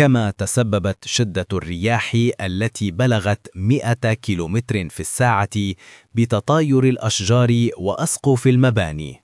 كما تسببت شدة الرياح التي بلغت 100 كيلومتر في الساعة بتطاير الأشجار وأسقف المباني.